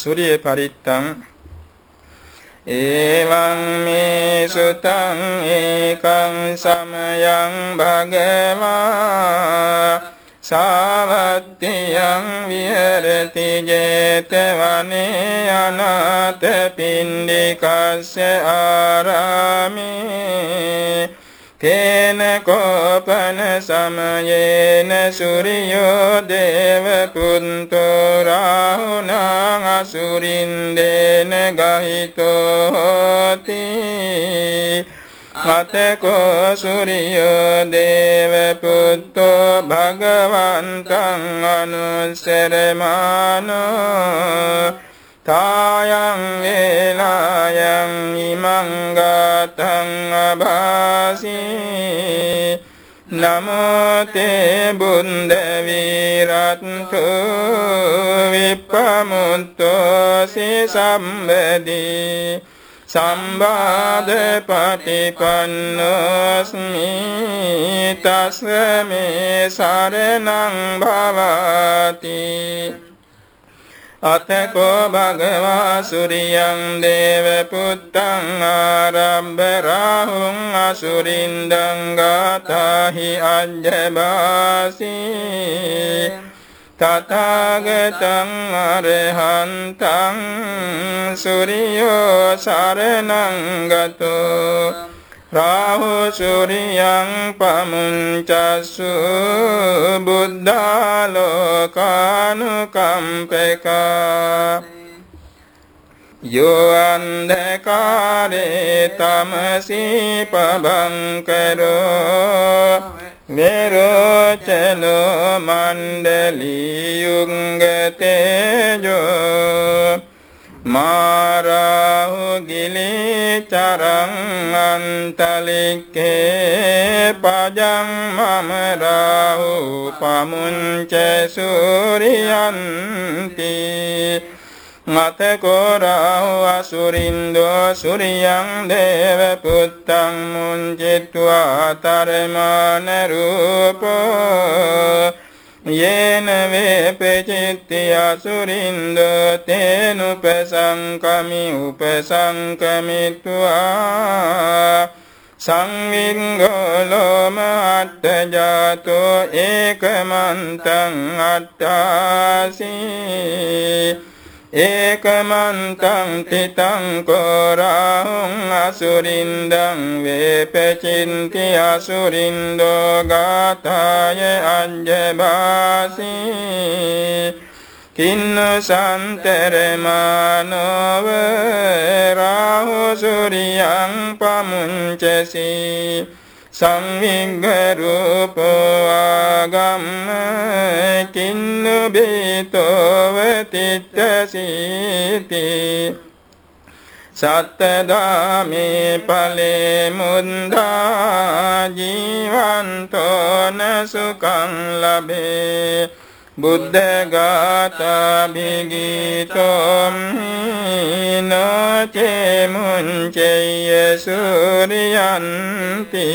සූර්ය පරිත්තං එවං මේ සුතං ඒකං සමයං භගවා සාවත්තියං විහෙරති 제තවනේ අනාථ පින්ඩිකස්ස ආරාමේ තේන කෝපන සමයේන සූර්යෝ දේව පුන්තෝ රාහුණං අසුරින් දේන ගහිතෝ හෝති අතකෝ සූර්යෝ දේව පුත්තෝ භගවන්තං අනුස්සරමානෝ තායං වේලායන් ඉමං ගතං අභාසී. නමෝ තේ බුන්ද වීරත්තු විප්පමුත්තෝ සම්බදී සම්බාධ පටිපන්නෝස්මි තස්මේ සරණං භවති. අතකෝ භගවා සුරියං දේව පුත්තං ආරම්භ රාහුං අසුරින්දං ගාතාහි අජ්ජබාසී තථාගතං අරහන්තං සූර්යෝ සරණං ගතෝ. රාහු සූර්යං පමුංචස්සු බුද්ධාලෝකානුකම්පකා යෝ අන්ධකාරේ තමසී පබංකරෝ නිරෝචනෝ මණ්ඩලියුංගතේජෝ මාරාහු ගිලි චරං අන්තලික්කේ පජං මම රාහු පමුංච සූරියන්ති. මතකෝරාහු අසුරින්දෝ සුරියං දේව පුත්තං මුංචිත්වා තරමාන රූපෝ යේන වේපචිත්ති අසුරින්දෝ තේනුපසංකමි උපසංකමිත්වා සංවිංගලෝම අට්ඨජාතෝ ඒකමන්තං අට්ඨාසී ඒකමන්තං තිතං කෝරාහුං අසුරින්දං වේපචින්ති අසුරින්දෝ ගාථාය අංජබාසී. කින්න සන්තරමානව රාහු සුරියං පමුංචසී. සංවිග්ග රූපෝ ආගම්ම කින්නු බීතෝ වතිත්තසීති සත්තදාමේ ඵලේ මුන්දා ජීවන්තෝන සුඛං ලබේ. බුද්ධ ගාථා භිගීතොම් නචේ මුංචේය සූරියන්ති